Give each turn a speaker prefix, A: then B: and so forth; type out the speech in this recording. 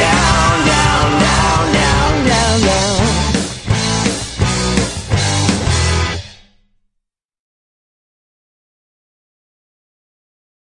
A: down